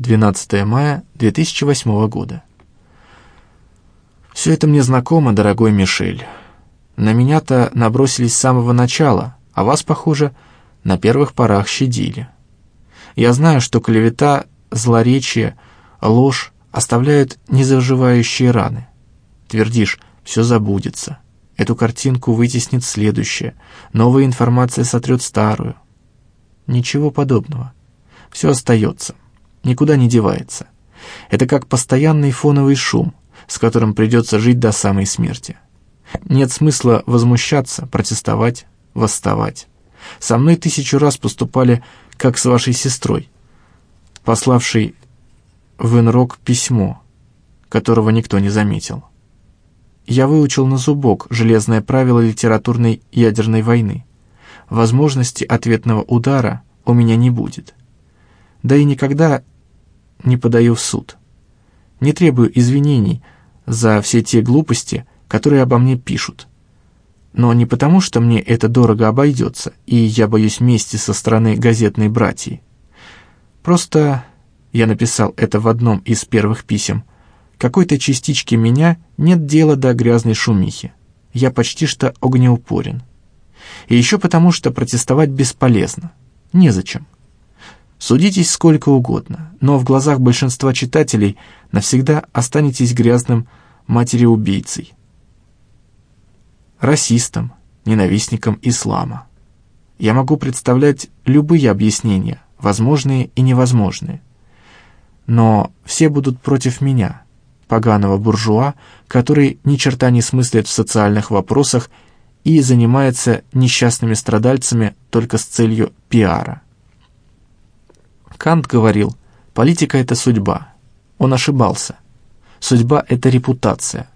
12 мая 2008 года. Все это мне знакомо, дорогой Мишель. На меня-то набросились с самого начала, а вас, похоже, на первых порах щадили. Я знаю, что клевета, злоречие, ложь оставляют незаживающие раны. Твердишь, все забудется. Эту картинку вытеснит следующее. Новая информация сотрет старую. Ничего подобного. Все остается. Никуда не девается. Это как постоянный фоновый шум, с которым придется жить до самой смерти. Нет смысла возмущаться, протестовать, восставать. Со мной тысячу раз поступали, как с вашей сестрой, пославшей в Инрок письмо, которого никто не заметил. Я выучил на зубок железное правило литературной ядерной войны. Возможности ответного удара у меня не будет. Да и никогда не подаю в суд. Не требую извинений за все те глупости, которые обо мне пишут. Но не потому, что мне это дорого обойдется, и я боюсь мести со стороны газетной братьи. Просто я написал это в одном из первых писем. Какой-то частичке меня нет дела до грязной шумихи. Я почти что огнеупорен. И еще потому, что протестовать бесполезно. Незачем. Судитесь сколько угодно, но в глазах большинства читателей навсегда останетесь грязным матери-убийцей. Расистом, ненавистником ислама. Я могу представлять любые объяснения, возможные и невозможные но все будут против меня, поганого буржуа, который ни черта не смыслит в социальных вопросах и занимается несчастными страдальцами только с целью пиара. Кант говорил, политика — это судьба. Он ошибался. Судьба — это репутация.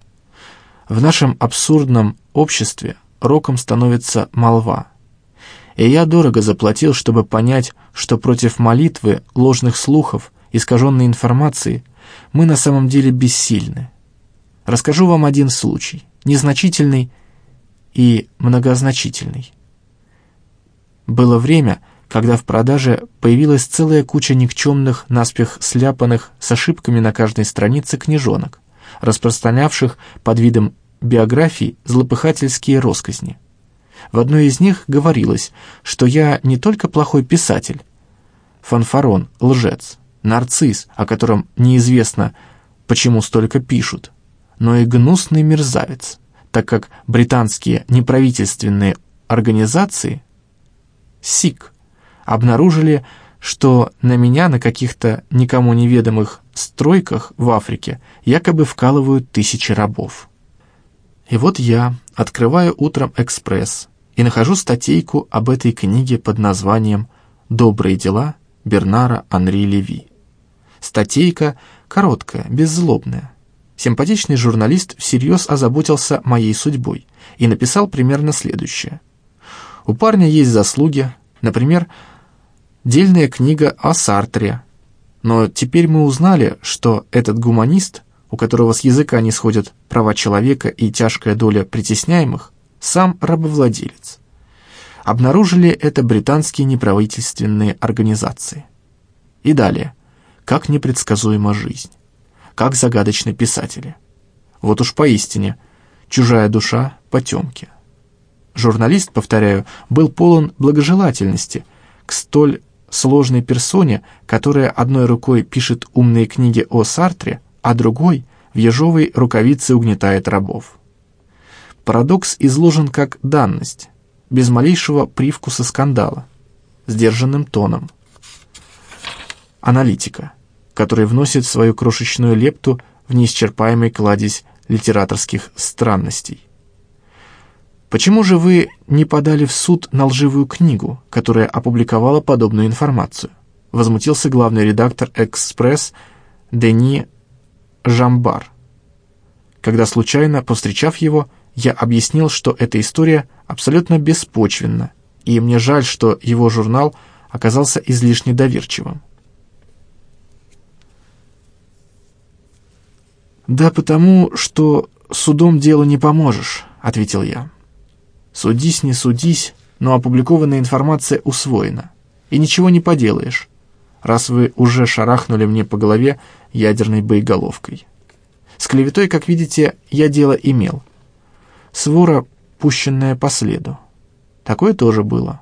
В нашем абсурдном обществе роком становится молва. И я дорого заплатил, чтобы понять, что против молитвы, ложных слухов искаженной информации, мы на самом деле бессильны. Расскажу вам один случай, незначительный и многозначительный. Было время, когда в продаже появилась целая куча никчемных, наспех сляпанных, с ошибками на каждой странице книжонок, распространявших под видом биографий злопыхательские росказни. В одной из них говорилось, что я не только плохой писатель, фанфарон, лжец, нарцисс, о котором неизвестно, почему столько пишут, но и гнусный мерзавец, так как британские неправительственные организации СИК обнаружили, что на меня на каких-то никому неведомых стройках в Африке якобы вкалывают тысячи рабов. И вот я открываю утром «Экспресс» и нахожу статейку об этой книге под названием «Добрые дела» Бернара Анри Леви. Статейка короткая, беззлобная. Симпатичный журналист всерьез озаботился моей судьбой и написал примерно следующее. У парня есть заслуги, например, дельная книга о Сартре. Но теперь мы узнали, что этот гуманист, у которого с языка не сходят права человека и тяжкая доля притесняемых, сам рабовладелец. Обнаружили это британские неправительственные организации. И далее – как непредсказуема жизнь, как загадочны писатели. Вот уж поистине, чужая душа потемки. Журналист, повторяю, был полон благожелательности к столь сложной персоне, которая одной рукой пишет умные книги о Сартре, а другой в ежовой рукавице угнетает рабов. Парадокс изложен как данность, без малейшего привкуса скандала, сдержанным тоном, аналитика, который вносит свою крошечную лепту в неисчерпаемый кладезь литераторских странностей. Почему же вы не подали в суд на лживую книгу, которая опубликовала подобную информацию? Возмутился главный редактор «Экспресс» Дени Жамбар. Когда случайно, повстречав его, я объяснил, что эта история абсолютно беспочвенна, и мне жаль, что его журнал оказался излишне доверчивым. «Да потому, что судом делу не поможешь», — ответил я. «Судись, не судись, но опубликованная информация усвоена, и ничего не поделаешь. раз вы уже шарахнули мне по голове ядерной боеголовкой. С клеветой, как видите, я дело имел. Свора, пущенная по следу. Такое тоже было.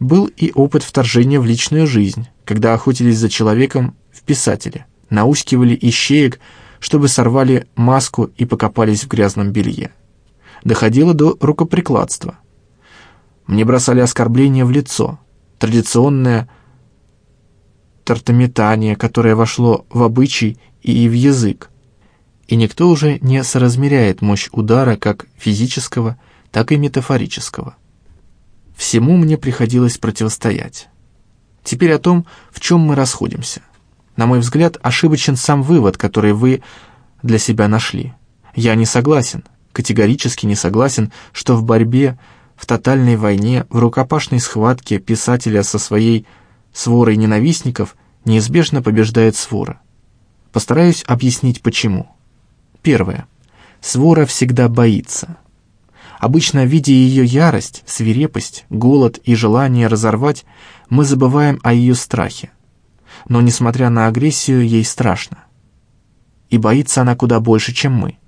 Был и опыт вторжения в личную жизнь, когда охотились за человеком в писателе, наускивали ищеек, чтобы сорвали маску и покопались в грязном белье. Доходило до рукоприкладства. Мне бросали оскорбления в лицо, традиционное тартометание, которое вошло в обычай и в язык, и никто уже не соразмеряет мощь удара как физического, так и метафорического. Всему мне приходилось противостоять. Теперь о том, в чем мы расходимся. На мой взгляд, ошибочен сам вывод, который вы для себя нашли. Я не согласен, категорически не согласен, что в борьбе, в тотальной войне, в рукопашной схватке писателя со своей сворой ненавистников неизбежно побеждает свора. Постараюсь объяснить почему. Первое. Свора всегда боится. Обычно, видя ее ярость, свирепость, голод и желание разорвать, мы забываем о ее страхе. Но, несмотря на агрессию, ей страшно. И боится она куда больше, чем мы.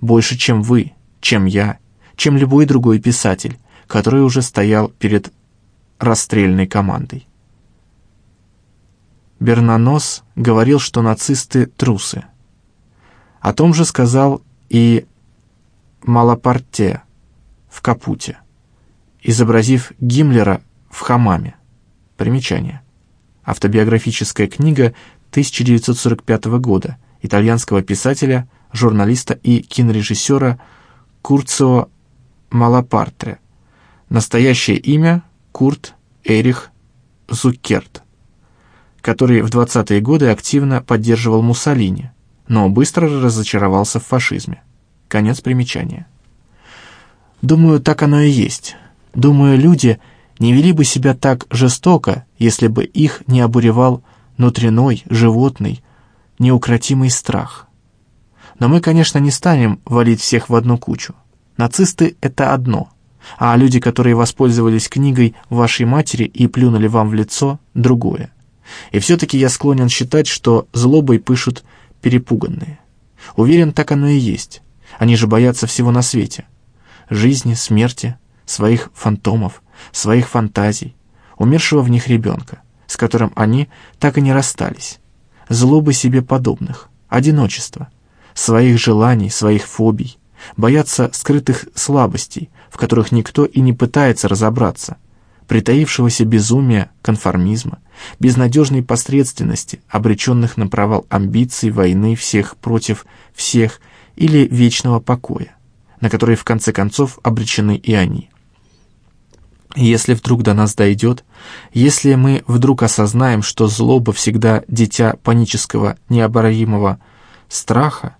Больше, чем вы, чем я, чем любой другой писатель, который уже стоял перед расстрельной командой. Бернанос говорил, что нацисты — трусы. О том же сказал и Малапарте в Капуте, изобразив Гиммлера в хамаме. Примечание. Автобиографическая книга 1945 года итальянского писателя, журналиста и кинорежиссера Курцио Малапарте. Настоящее имя Курт Эрих Зуккерт, который в 20-е годы активно поддерживал Муссолини, но быстро разочаровался в фашизме. Конец примечания. Думаю, так оно и есть. Думаю, люди не вели бы себя так жестоко, если бы их не обуревал внутренной, животный, неукротимый страх. Но мы, конечно, не станем валить всех в одну кучу. Нацисты — это одно, а люди, которые воспользовались книгой вашей матери и плюнули вам в лицо — другое. И все-таки я склонен считать, что злобой пышут перепуганные. Уверен, так оно и есть. Они же боятся всего на свете. Жизни, смерти, своих фантомов, своих фантазий, умершего в них ребенка, с которым они так и не расстались, злобы себе подобных, одиночество, своих желаний, своих фобий, боятся скрытых слабостей, в которых никто и не пытается разобраться, притаившегося безумия, конформизма, безнадежной посредственности, обреченных на провал амбиций, войны всех против всех или вечного покоя, на который в конце концов обречены и они. Если вдруг до нас дойдет, если мы вдруг осознаем, что злоба всегда дитя панического необоримого страха,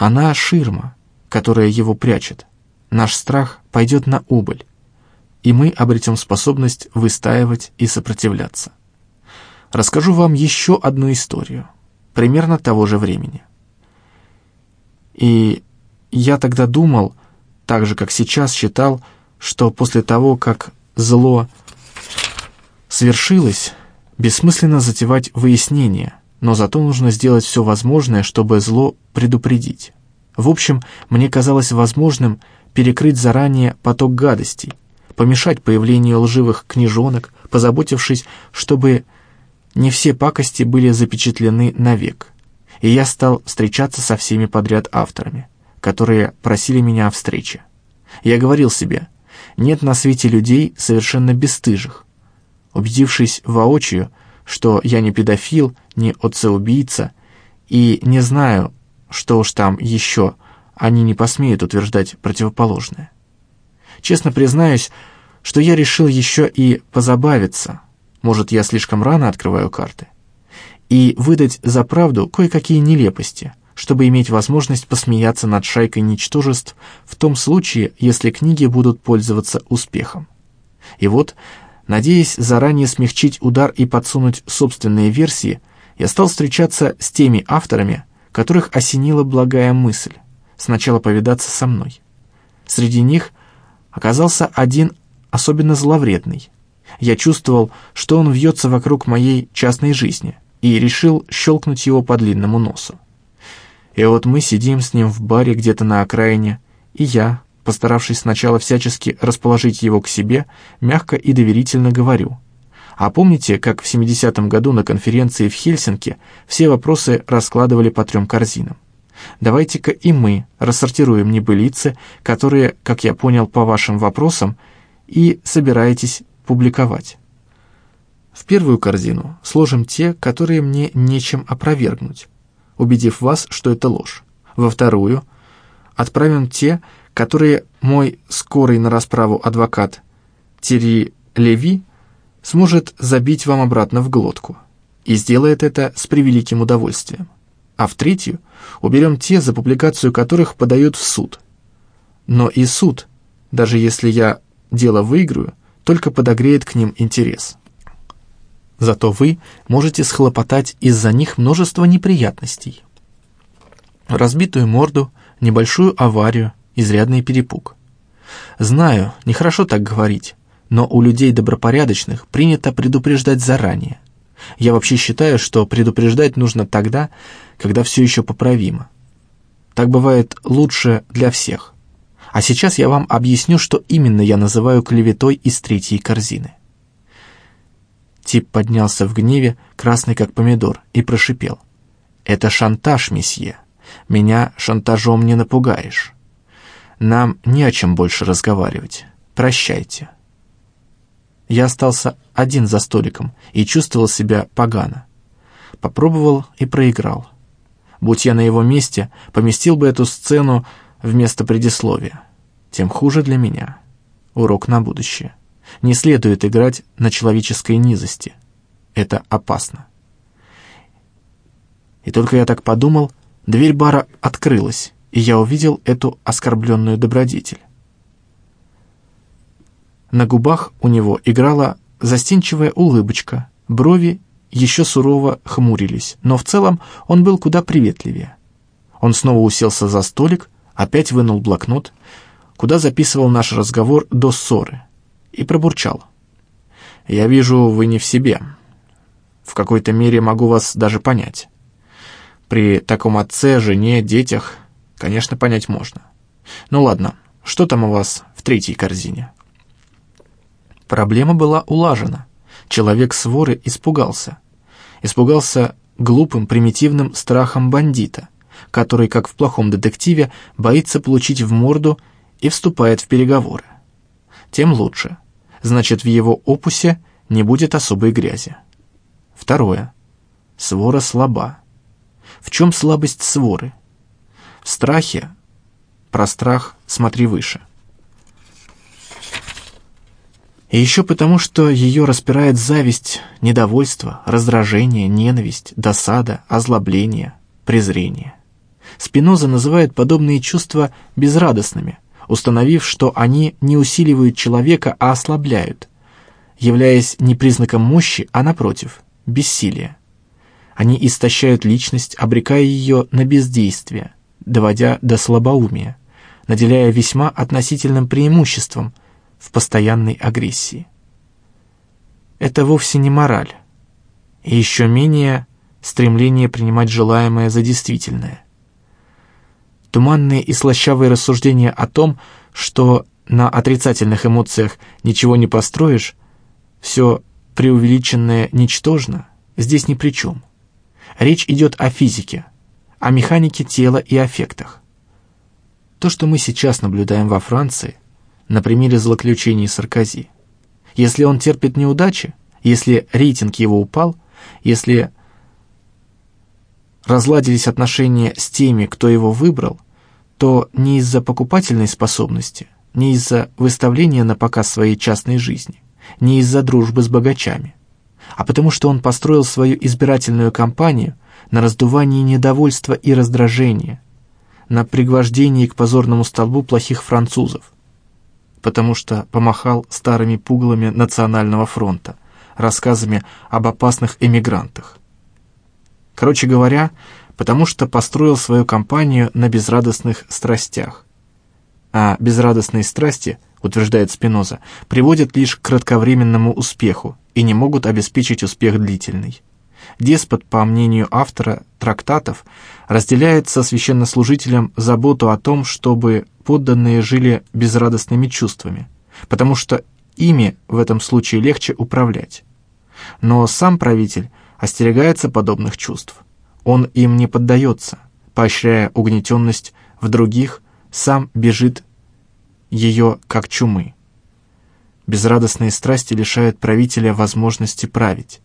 она ширма, которая его прячет. Наш страх пойдет на убыль, и мы обретем способность выстаивать и сопротивляться. Расскажу вам еще одну историю, примерно того же времени. И я тогда думал, так же, как сейчас считал, что после того, как зло свершилось, бессмысленно затевать выяснение, но зато нужно сделать все возможное, чтобы зло предупредить. В общем, мне казалось возможным перекрыть заранее поток гадостей, помешать появлению лживых книжонок, позаботившись, чтобы не все пакости были запечатлены навек. И я стал встречаться со всеми подряд авторами, которые просили меня о встрече. Я говорил себе, нет на свете людей совершенно бесстыжих. Убедившись воочию, что я не педофил, не отцеубийца, и не знаю, что уж там еще, они не посмеют утверждать противоположное. Честно признаюсь, что я решил еще и позабавиться, может, я слишком рано открываю карты, и выдать за правду кое-какие нелепости, чтобы иметь возможность посмеяться над шайкой ничтожеств в том случае, если книги будут пользоваться успехом. И вот, надеясь заранее смягчить удар и подсунуть собственные версии, я стал встречаться с теми авторами, которых осенила благая мысль сначала повидаться со мной. Среди них оказался один особенно зловредный, Я чувствовал, что он вьется вокруг моей частной жизни, и решил щелкнуть его по длинному носу. И вот мы сидим с ним в баре где-то на окраине, и я, постаравшись сначала всячески расположить его к себе, мягко и доверительно говорю. А помните, как в 70-м году на конференции в Хельсинки все вопросы раскладывали по трем корзинам? Давайте-ка и мы рассортируем небылицы, которые, как я понял по вашим вопросам, и собираетесь публиковать. В первую корзину сложим те, которые мне нечем опровергнуть, убедив вас, что это ложь. Во вторую отправим те, которые мой скорый на расправу адвокат Терри Леви сможет забить вам обратно в глотку. И сделает это с превеликим удовольствием. А в третью уберем те, за публикацию которых подают в суд. Но и суд, даже если я дело выиграю, только подогреет к ним интерес. Зато вы можете схлопотать из-за них множество неприятностей. Разбитую морду, небольшую аварию, изрядный перепуг. Знаю, нехорошо так говорить, но у людей добропорядочных принято предупреждать заранее. Я вообще считаю, что предупреждать нужно тогда, когда все еще поправимо. Так бывает лучше для всех. А сейчас я вам объясню, что именно я называю клеветой из третьей корзины. Тип поднялся в гневе, красный как помидор, и прошипел. «Это шантаж, месье. Меня шантажом не напугаешь. Нам не о чем больше разговаривать. Прощайте». Я остался один за столиком и чувствовал себя погано. Попробовал и проиграл. Будь я на его месте, поместил бы эту сцену вместо предисловия. Тем хуже для меня. Урок на будущее. Не следует играть на человеческой низости. Это опасно. И только я так подумал, дверь бара открылась, и я увидел эту оскорбленную добродетель. На губах у него играла застенчивая улыбочка, брови еще сурово хмурились, но в целом он был куда приветливее. Он снова уселся за столик, опять вынул блокнот, куда записывал наш разговор до ссоры, и пробурчал. «Я вижу, вы не в себе. В какой-то мере могу вас даже понять. При таком отце, жене, детях, конечно, понять можно. Ну ладно, что там у вас в третьей корзине?» Проблема была улажена. Человек с воры испугался. Испугался глупым, примитивным страхом бандита, который, как в плохом детективе, боится получить в морду и вступает в переговоры. Тем лучше. Значит, в его опусе не будет особой грязи. Второе. Свора слаба. В чем слабость своры? В страхе. Про страх смотри выше. И еще потому, что ее распирает зависть, недовольство, раздражение, ненависть, досада, озлобление, презрение. Спиноза называет подобные чувства безрадостными, установив, что они не усиливают человека, а ослабляют, являясь не признаком мощи, а напротив, бессилия. Они истощают личность, обрекая ее на бездействие, доводя до слабоумия, наделяя весьма относительным преимуществом в постоянной агрессии. Это вовсе не мораль, и еще менее стремление принимать желаемое за действительное – Туманные и слащавые рассуждения о том, что на отрицательных эмоциях ничего не построишь, все преувеличенное ничтожно, здесь ни при чем. Речь идет о физике, о механике тела и аффектах. То, что мы сейчас наблюдаем во Франции, на примере злоключений Саркози. Если он терпит неудачи, если рейтинг его упал, если разладились отношения с теми, кто его выбрал, то не из-за покупательной способности, не из-за выставления на показ своей частной жизни, не из-за дружбы с богачами, а потому что он построил свою избирательную кампанию на раздувании недовольства и раздражения, на пригвождении к позорному столбу плохих французов, потому что помахал старыми пугалами Национального фронта, рассказами об опасных эмигрантах. Короче говоря, потому что построил свою компанию на безрадостных страстях. а безрадостные страсти, утверждает Спиноза, приводят лишь к кратковременному успеху и не могут обеспечить успех длительный. Деспот, по мнению автора трактатов, разделяет со священнослужителем заботу о том, чтобы подданные жили безрадостными чувствами, потому что ими в этом случае легче управлять. Но сам правитель остерегается подобных чувств. Он им не поддается, поощряя угнетенность в других, сам бежит ее как чумы. Безрадостные страсти лишают правителя возможности править.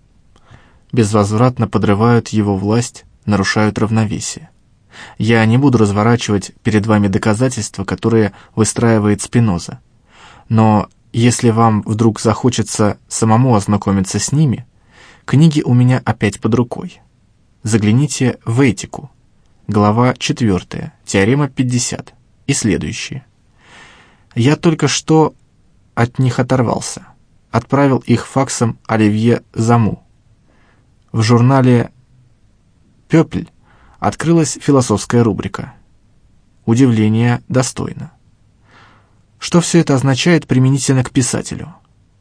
Безвозвратно подрывают его власть, нарушают равновесие. Я не буду разворачивать перед вами доказательства, которые выстраивает Спиноза. Но если вам вдруг захочется самому ознакомиться с ними, книги у меня опять под рукой. Загляните в этику. Глава 4, теорема 50 и следующие. Я только что от них оторвался. Отправил их факсом Оливье Заму. В журнале «Пепль» открылась философская рубрика. Удивление достойно. Что все это означает применительно к писателю?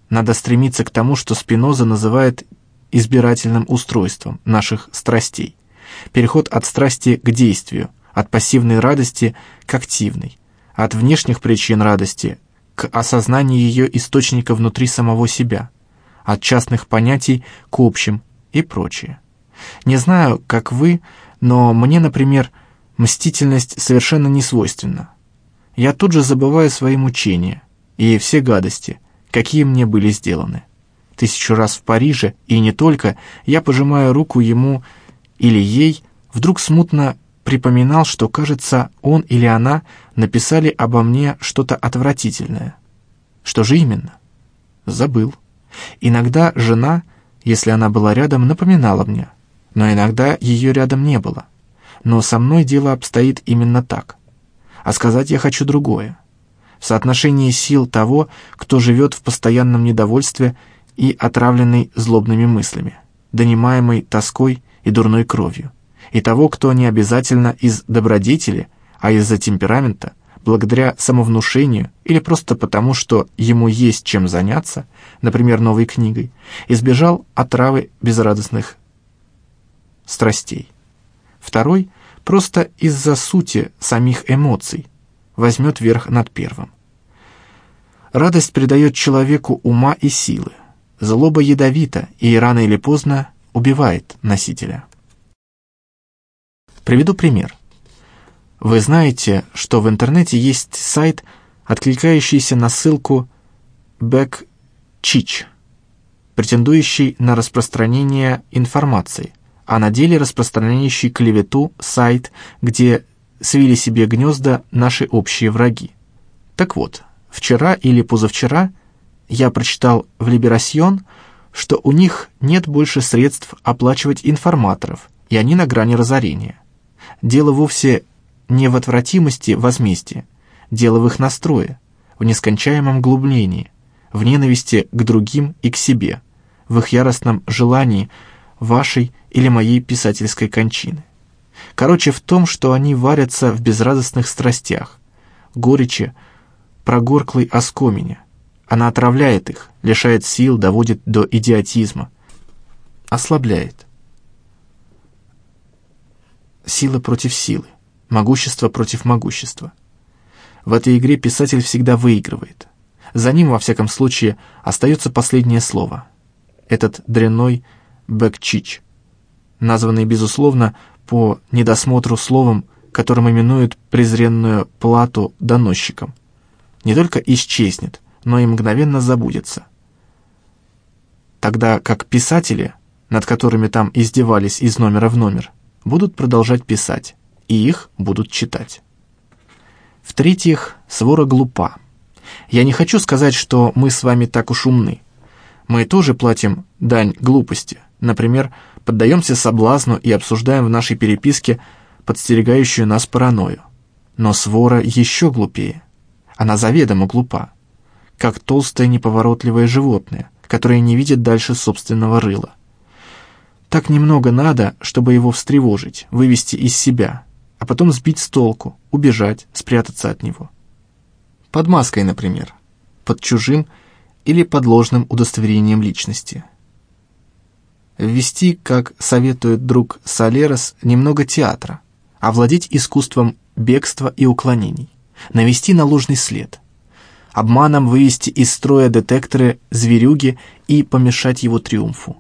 Надо стремиться к тому, что Спиноза называет избирательным устройством наших страстей. Переход от страсти к действию, от пассивной радости к активной, от внешних причин радости к осознанию ее источника внутри самого себя, от частных понятий к общим и прочее. Не знаю, как вы, но мне, например, мстительность совершенно не свойственна. Я тут же забываю свои мучения и все гадости, какие мне были сделаны. Тысячу раз в Париже, и не только, я пожимаю руку ему или ей, вдруг смутно припоминал, что, кажется, он или она написали обо мне что-то отвратительное. Что же именно? Забыл. Иногда жена, если она была рядом, напоминала мне, но иногда ее рядом не было. Но со мной дело обстоит именно так. А сказать я хочу другое. В соотношении сил того, кто живет в постоянном недовольстве и отравленный злобными мыслями, донимаемый тоской и дурной кровью и того, кто не обязательно из добродетели, а из-за темперамента, благодаря самовнушению или просто потому, что ему есть чем заняться, например, новой книгой, избежал отравы безрадостных страстей. Второй – просто из-за сути самих эмоций, возьмет верх над первым. Радость придает человеку ума и силы. Злоба ядовита и рано или поздно убивает носителя. Приведу пример. Вы знаете, что в интернете есть сайт, откликающийся на ссылку BackChich, претендующий на распространение информации, а на деле распространяющий клевету сайт, где свили себе гнезда наши общие враги. Так вот, вчера или позавчера я прочитал в Либерасьон, что у них нет больше средств оплачивать информаторов, и они на грани разорения. Дело вовсе не в отвратимости возмездия, дело в их настрое, в нескончаемом глублении, в ненависти к другим и к себе, в их яростном желании вашей или моей писательской кончины. Короче, в том, что они варятся в безрадостных страстях, горечи, прогорклой оскомине. Она отравляет их, лишает сил, доводит до идиотизма, ослабляет сила против силы, могущество против могущества. В этой игре писатель всегда выигрывает. За ним, во всяком случае, остается последнее слово. Этот дрянной Бэкчич, названный, безусловно, по недосмотру словом, которым именуют презренную плату доносчикам, не только исчезнет, но и мгновенно забудется. Тогда как писатели, над которыми там издевались из номера в номер, будут продолжать писать, и их будут читать. В-третьих, свора глупа. Я не хочу сказать, что мы с вами так уж умны. Мы тоже платим дань глупости. Например, поддаемся соблазну и обсуждаем в нашей переписке подстерегающую нас паранойю. Но свора еще глупее. Она заведомо глупа, как толстое неповоротливое животное, которое не видит дальше собственного рыла. Так немного надо, чтобы его встревожить, вывести из себя, а потом сбить с толку, убежать, спрятаться от него. Под маской, например, под чужим или под ложным удостоверением личности. Ввести, как советует друг Солерос, немного театра, овладеть искусством бегства и уклонений, навести на ложный след, обманом вывести из строя детекторы зверюги и помешать его триумфу,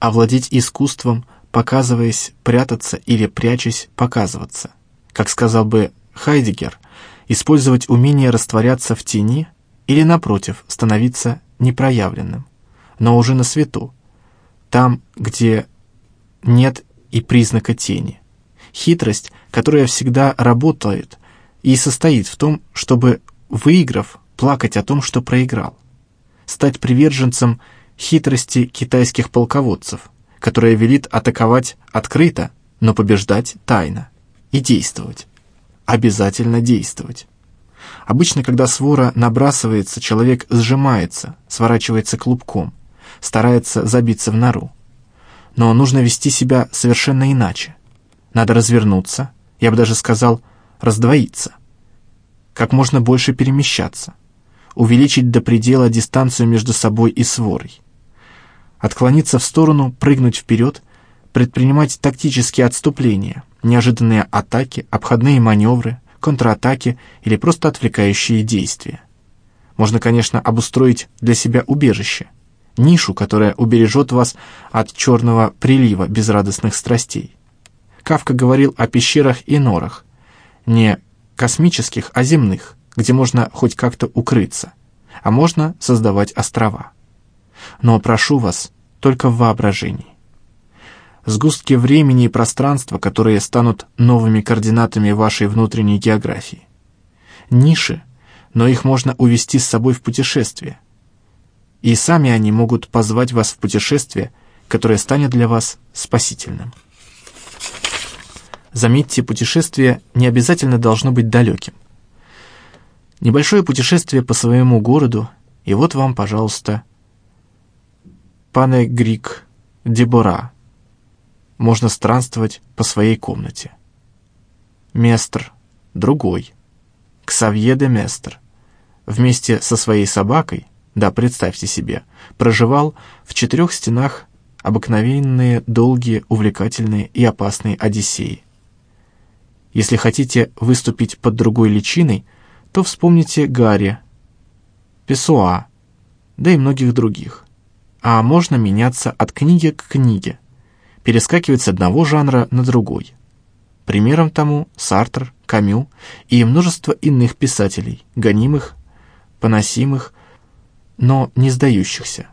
овладеть искусством, показываясь, прятаться или прячась, показываться. Как сказал бы Хайдегер, использовать умение растворяться в тени или, напротив, становиться непроявленным, но уже на свету, там, где нет и признака тени. Хитрость, которая всегда работает и состоит в том, чтобы, выиграв, плакать о том, что проиграл. Стать приверженцем хитрости китайских полководцев, которая велит атаковать открыто, но побеждать тайно. И действовать обязательно действовать. Обычно, когда свора набрасывается, человек сжимается, сворачивается клубком, старается забиться в нору. Но нужно вести себя совершенно иначе. Надо развернуться, я бы даже сказал, раздвоиться. Как можно больше перемещаться. Увеличить до предела дистанцию между собой и сворой. Отклониться в сторону, прыгнуть вперед, предпринимать тактические отступления – неожиданные атаки, обходные маневры, контратаки или просто отвлекающие действия. Можно, конечно, обустроить для себя убежище, нишу, которая убережет вас от черного прилива безрадостных страстей. Кавка говорил о пещерах и норах, не космических, а земных, где можно хоть как-то укрыться, а можно создавать острова. Но прошу вас только в воображении сгустки времени и пространства, которые станут новыми координатами вашей внутренней географии. Ниши, но их можно увести с собой в путешествие. И сами они могут позвать вас в путешествие, которое станет для вас спасительным. Заметьте, путешествие не обязательно должно быть далеким. Небольшое путешествие по своему городу, и вот вам, пожалуйста, Пане Грик, Дебора, можно странствовать по своей комнате. Местр, другой. Ксавье де Местр. Вместе со своей собакой, да, представьте себе, проживал в четырех стенах обыкновенные, долгие, увлекательные и опасные Одиссеи. Если хотите выступить под другой личиной, то вспомните Гарри, Песуа, да и многих других. А можно меняться от книги к книге, перескакивать с одного жанра на другой. Примером тому Сартр, Камю и множество иных писателей, гонимых, поносимых, но не сдающихся.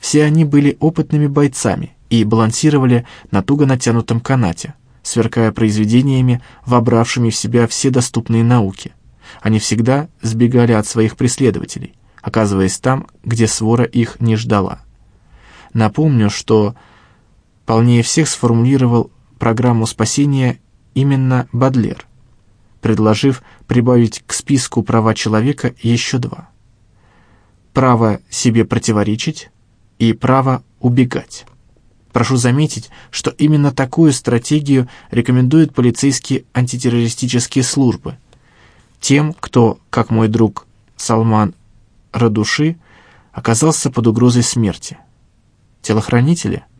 Все они были опытными бойцами и балансировали на туго натянутом канате, сверкая произведениями, вобравшими в себя все доступные науки. Они всегда сбегали от своих преследователей, оказываясь там, где свора их не ждала. Напомню, что полнее всех сформулировал программу спасения именно Бадлер, предложив прибавить к списку права человека еще два. Право себе противоречить и право убегать. Прошу заметить, что именно такую стратегию рекомендуют полицейские антитеррористические службы. Тем, кто, как мой друг Салман Радуши, оказался под угрозой смерти. Телохранители –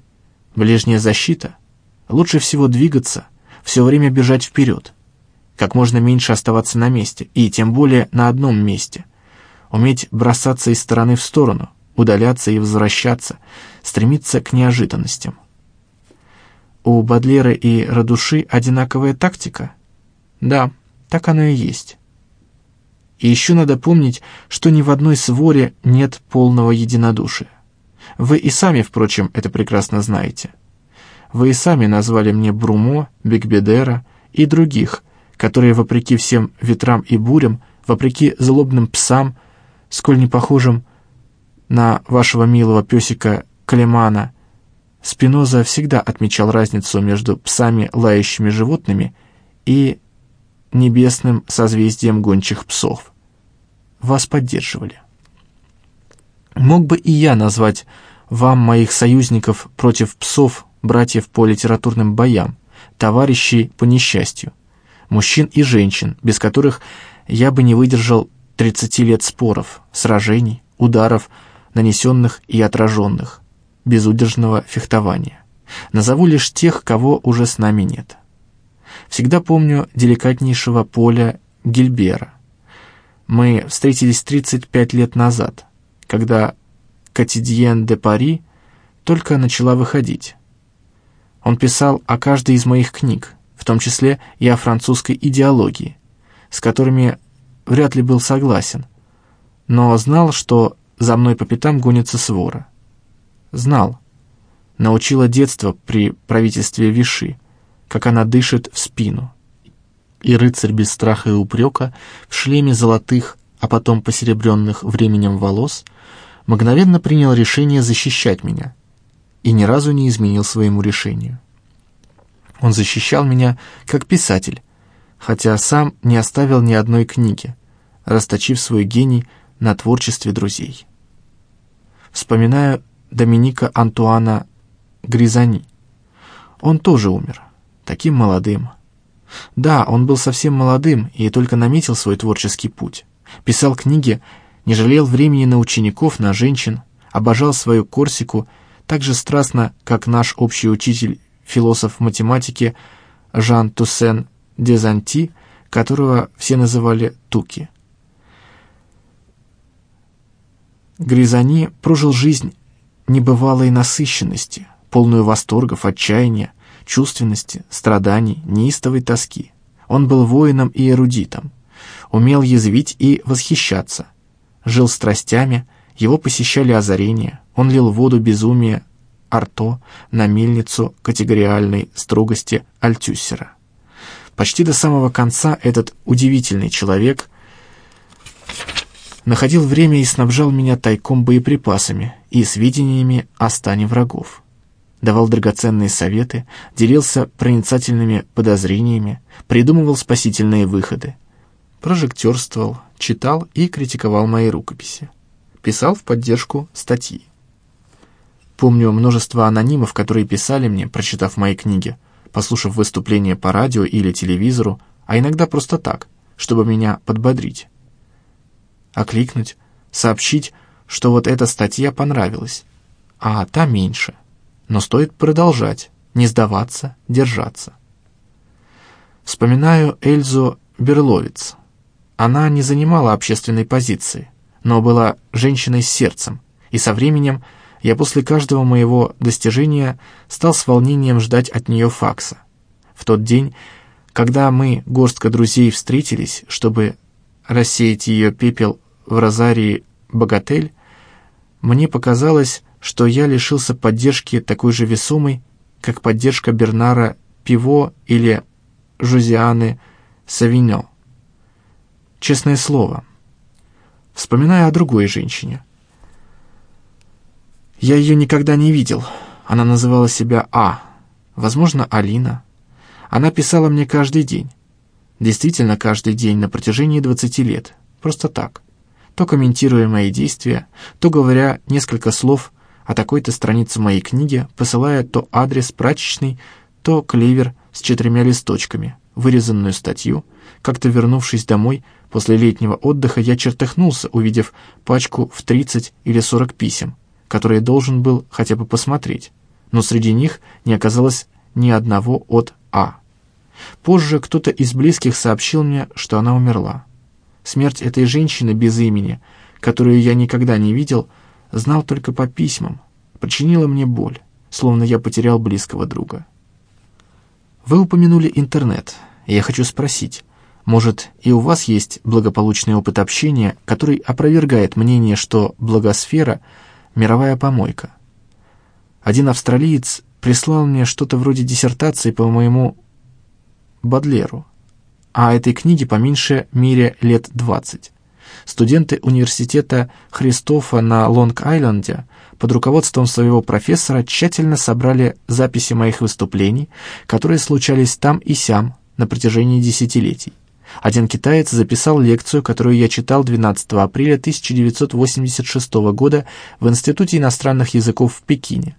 Ближняя защита. Лучше всего двигаться, все время бежать вперед. Как можно меньше оставаться на месте, и тем более на одном месте. Уметь бросаться из стороны в сторону, удаляться и возвращаться, стремиться к неожиданностям. У Бадлера и Радуши одинаковая тактика? Да, так оно и есть. И еще надо помнить, что ни в одной своре нет полного единодушия. Вы и сами, впрочем, это прекрасно знаете. Вы и сами назвали мне Брумо, Бигбедера и других, которые, вопреки всем ветрам и бурям, вопреки злобным псам, сколь не похожим на вашего милого песика Калимана, Спиноза всегда отмечал разницу между псами, лающими животными, и небесным созвездием гончих псов. Вас поддерживали. Мог бы и я назвать вам моих союзников против псов, братьев по литературным боям, товарищей по несчастью, мужчин и женщин, без которых я бы не выдержал 30 лет споров, сражений, ударов, нанесенных и отраженных, безудержного фехтования. Назову лишь тех, кого уже с нами нет. Всегда помню деликатнейшего Поля Гильбера. Мы встретились 35 лет назад, когда «Котидьен де Пари» только начала выходить. Он писал о каждой из моих книг, в том числе и о французской идеологии, с которыми вряд ли был согласен, но знал, что за мной по пятам гонится свора. Знал. Научила детство при правительстве Виши, как она дышит в спину. И рыцарь без страха и упрека в шлеме золотых, а потом посеребренных временем волос, мгновенно принял решение защищать меня и ни разу не изменил своему решению. Он защищал меня как писатель, хотя сам не оставил ни одной книги, расточив свой гений на творчестве друзей. Вспоминаю Доминика Антуана Гризани. Он тоже умер, таким молодым. Да, он был совсем молодым и только наметил свой творческий путь. Писал книги, не жалел времени на учеников, на женщин, обожал свою Корсику так же страстно, как наш общий учитель, философ математики Жан Туссен Дезанти, которого все называли Туки. Гризани прожил жизнь небывалой насыщенности, полную восторгов, отчаяния, чувственности, страданий, неистовой тоски. Он был воином и эрудитом, умел язвить и восхищаться, жил страстями, его посещали озарения, он лил воду безумия Арто на мельницу категориальной строгости Альтюссера. Почти до самого конца этот удивительный человек находил время и снабжал меня тайком боеприпасами и сведениями о стане врагов. Давал драгоценные советы, делился проницательными подозрениями, придумывал спасительные выходы. Прожектерствовал, читал и критиковал мои рукописи. Писал в поддержку статьи. Помню множество анонимов, которые писали мне, прочитав мои книги, послушав выступления по радио или телевизору, а иногда просто так, чтобы меня подбодрить. Окликнуть, сообщить, что вот эта статья понравилась, а та меньше. Но стоит продолжать, не сдаваться, держаться. Вспоминаю Эльзу Берловиц. Она не занимала общественной позиции, но была женщиной с сердцем, и со временем я после каждого моего достижения стал с волнением ждать от нее факса. В тот день, когда мы, горстка друзей, встретились, чтобы рассеять ее пепел в розарии «Богатель», мне показалось, что я лишился поддержки такой же весомой, как поддержка Бернара Пиво или Жузианы Савиньо. Честное слово. Вспоминая о другой женщине, я ее никогда не видел. Она называла себя А. Возможно, Алина. Она писала мне каждый день. Действительно, каждый день на протяжении 20 лет. Просто так. То комментируя мои действия, то говоря несколько слов о такой-то странице моей книги, посылая то адрес прачечный, то клевер с четырьмя листочками, вырезанную статью. Как-то вернувшись домой, после летнего отдыха я чертыхнулся, увидев пачку в 30 или 40 писем, которые должен был хотя бы посмотреть, но среди них не оказалось ни одного от А. Позже кто-то из близких сообщил мне, что она умерла. Смерть этой женщины без имени, которую я никогда не видел, знал только по письмам, причинила мне боль, словно я потерял близкого друга. Вы упомянули интернет, и я хочу спросить, может, и у вас есть благополучный опыт общения, который опровергает мнение, что благосфера — мировая помойка. Один австралиец прислал мне что-то вроде диссертации по моему Бадлеру, а этой книге по меньшей мере лет 20. Студенты университета Христофа на Лонг-Айленде под руководством своего профессора тщательно собрали записи моих выступлений, которые случались там и сям на протяжении десятилетий. Один китаец записал лекцию, которую я читал 12 апреля 1986 года в Институте иностранных языков в Пекине.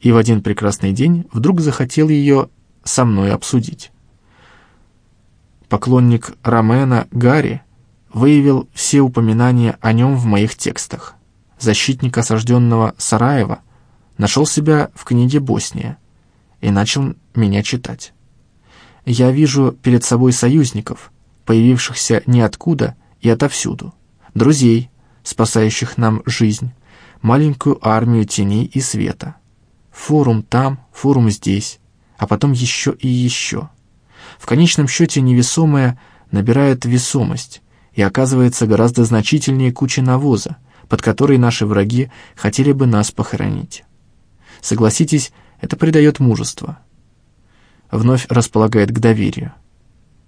И в один прекрасный день вдруг захотел ее со мной обсудить. Поклонник Ромена Гарри выявил все упоминания о нем в моих текстах. Защитник осажденного Сараева нашел себя в книге «Босния» и начал меня читать. Я вижу перед собой союзников, появившихся ниоткуда и отовсюду, друзей, спасающих нам жизнь, маленькую армию теней и света. Форум там, форум здесь, а потом еще и еще. В конечном счете невесомое набирает весомость и оказывается гораздо значительнее кучи навоза, под которой наши враги хотели бы нас похоронить. Согласитесь, это придает мужество. Вновь располагает к доверию.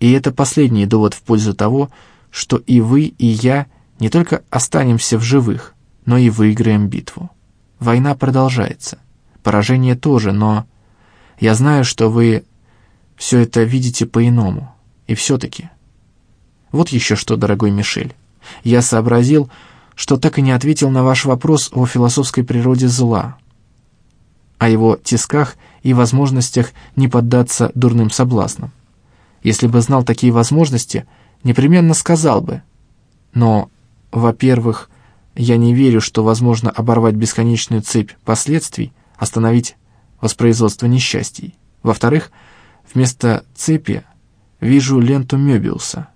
И это последний довод в пользу того, что и вы, и я не только останемся в живых, но и выиграем битву. Война продолжается. Поражение тоже, но... Я знаю, что вы все это видите по-иному. И все-таки... Вот еще что, дорогой Мишель. Я сообразил, что так и не ответил на ваш вопрос о философской природе зла, о его тисках и возможностях не поддаться дурным соблазнам. Если бы знал такие возможности, непременно сказал бы. Но, во-первых, я не верю, что возможно оборвать бесконечную цепь последствий, остановить воспроизводство несчастий. Во-вторых, вместо цепи вижу ленту Мёбиуса.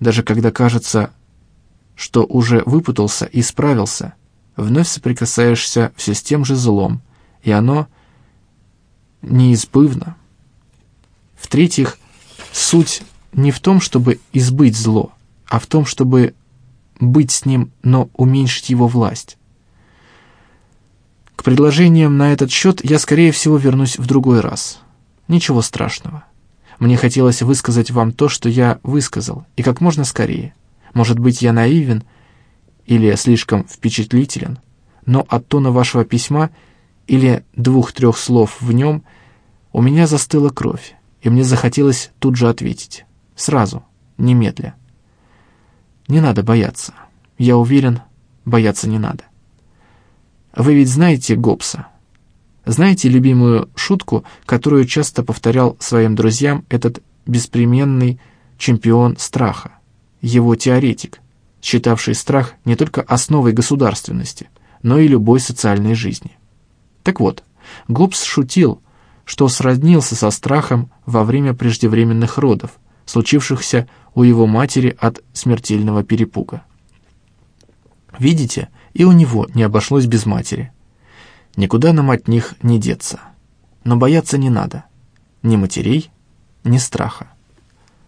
Даже когда кажется, что уже выпутался и справился, вновь соприкасаешься все с тем же злом, и оно неизбывно. В-третьих, суть не в том, чтобы избыть зло, а в том, чтобы быть с ним, но уменьшить его власть. К предложениям на этот счет я, скорее всего, вернусь в другой раз. Ничего страшного. Мне хотелось высказать вам то, что я высказал, и как можно скорее. Может быть, я наивен или слишком впечатлителен, но от тона вашего письма или двух-трех слов в нем у меня застыла кровь, и мне захотелось тут же ответить. Сразу, немедля. Не надо бояться. Я уверен, бояться не надо. Вы ведь знаете Гоббса? Знаете любимую шутку, которую часто повторял своим друзьям этот беспременный чемпион страха, его теоретик, считавший страх не только основой государственности, но и любой социальной жизни. Так вот, Гоббс шутил, что сроднился со страхом во время преждевременных родов, случившихся у его матери от смертельного перепуга. Видите, и у него не обошлось без матери. Никуда нам от них не деться. Но бояться не надо. Ни матерей, ни страха.